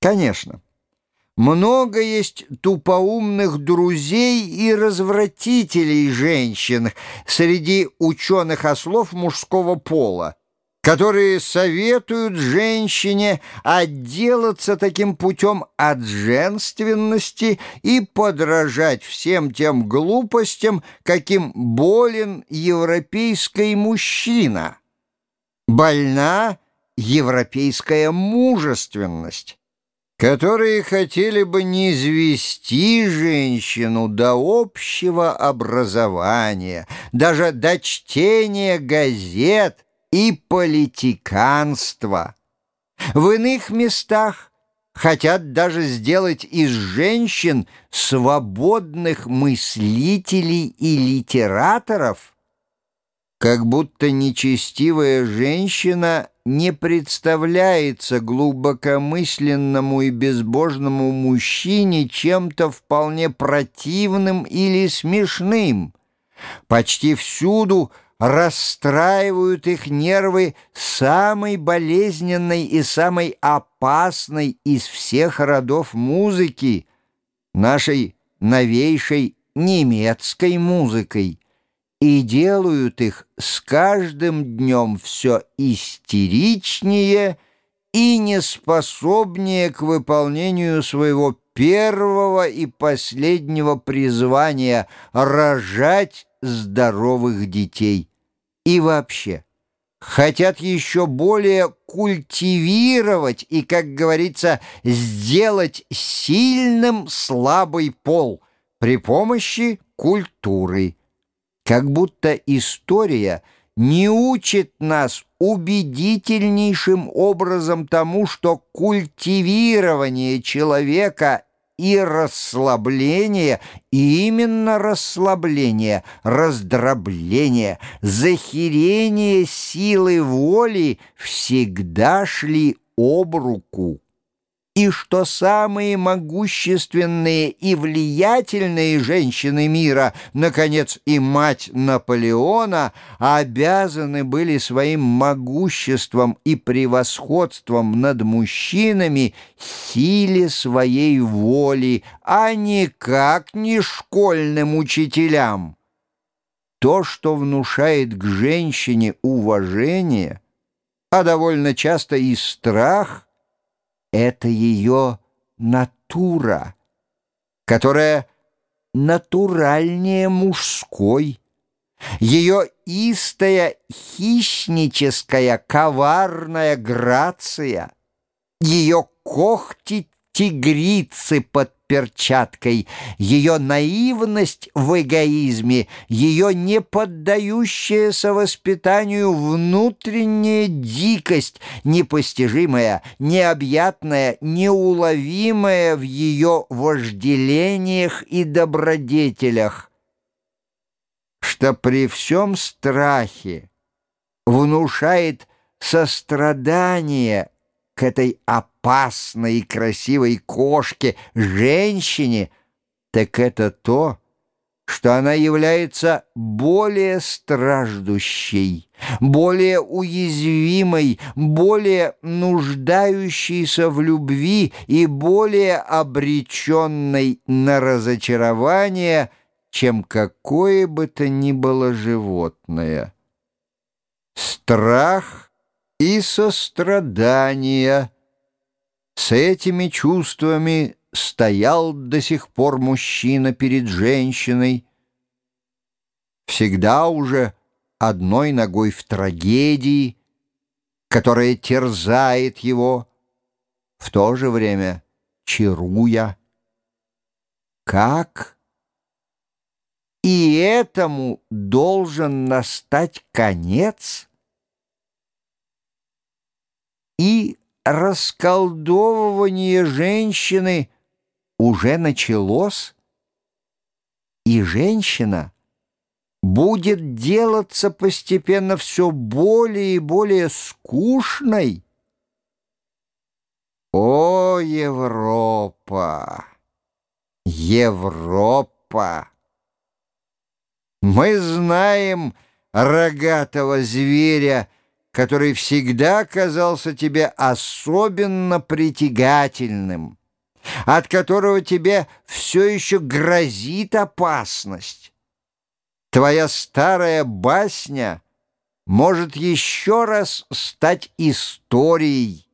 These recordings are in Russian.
Конечно, много есть тупоумных друзей и развратителей женщин среди ученых-ослов мужского пола, которые советуют женщине отделаться таким путем от женственности и подражать всем тем глупостям, каким болен европейский мужчина. Больна европейская мужественность которые хотели бы не извести женщину до общего образования, даже до чтения газет и политиканства. В иных местах хотят даже сделать из женщин свободных мыслителей и литераторов, как будто нечестивая женщина не представляется глубокомысленному и безбожному мужчине чем-то вполне противным или смешным. Почти всюду расстраивают их нервы самой болезненной и самой опасной из всех родов музыки, нашей новейшей немецкой музыкой и делают их с каждым днем все истеричнее и неспособнее к выполнению своего первого и последнего призвания рожать здоровых детей. И вообще, хотят еще более культивировать и, как говорится, сделать сильным слабый пол при помощи культуры как будто история не учит нас убедительнейшим образом тому, что культивирование человека и расслабление, именно расслабление, раздробление, захерение силы воли всегда шли об руку и что самые могущественные и влиятельные женщины мира, наконец и мать Наполеона, обязаны были своим могуществом и превосходством над мужчинами силе своей воли, а никак не школьным учителям. То, что внушает к женщине уважение, а довольно часто и страх – это ее натура, которая натуральнее мужской, ее истая хищническая коварная грация, ее когти тигрицы под перчаткой, ее наивность в эгоизме, ее не поддающаяся воспитанию внутренняя дикость, непостижимая, необъятная, неуловимая в ее вожделениях и добродетелях, что при всем страхе внушает сострадание к этой опасной и красивой кошке, женщине, так это то, что она является более страждущей, более уязвимой, более нуждающейся в любви и более обреченной на разочарование, чем какое бы то ни было животное. Страх — и сострадания. С этими чувствами стоял до сих пор мужчина перед женщиной, всегда уже одной ногой в трагедии, которая терзает его, в то же время чаруя. Как? И этому должен настать конец? и расколдовывание женщины уже началось, и женщина будет делаться постепенно все более и более скучной. О, Европа! Европа! Мы знаем рогатого зверя, который всегда казался тебе особенно притягательным, от которого тебе все еще грозит опасность. Твоя старая басня может еще раз стать историей,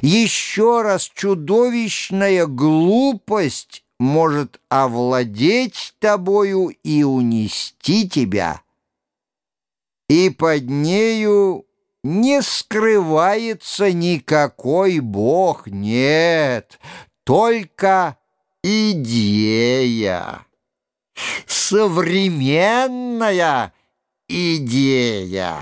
еще раз чудовищная глупость может овладеть тобою и унести тебя. И под нею не скрывается никакой Бог, нет, только идея, современная идея.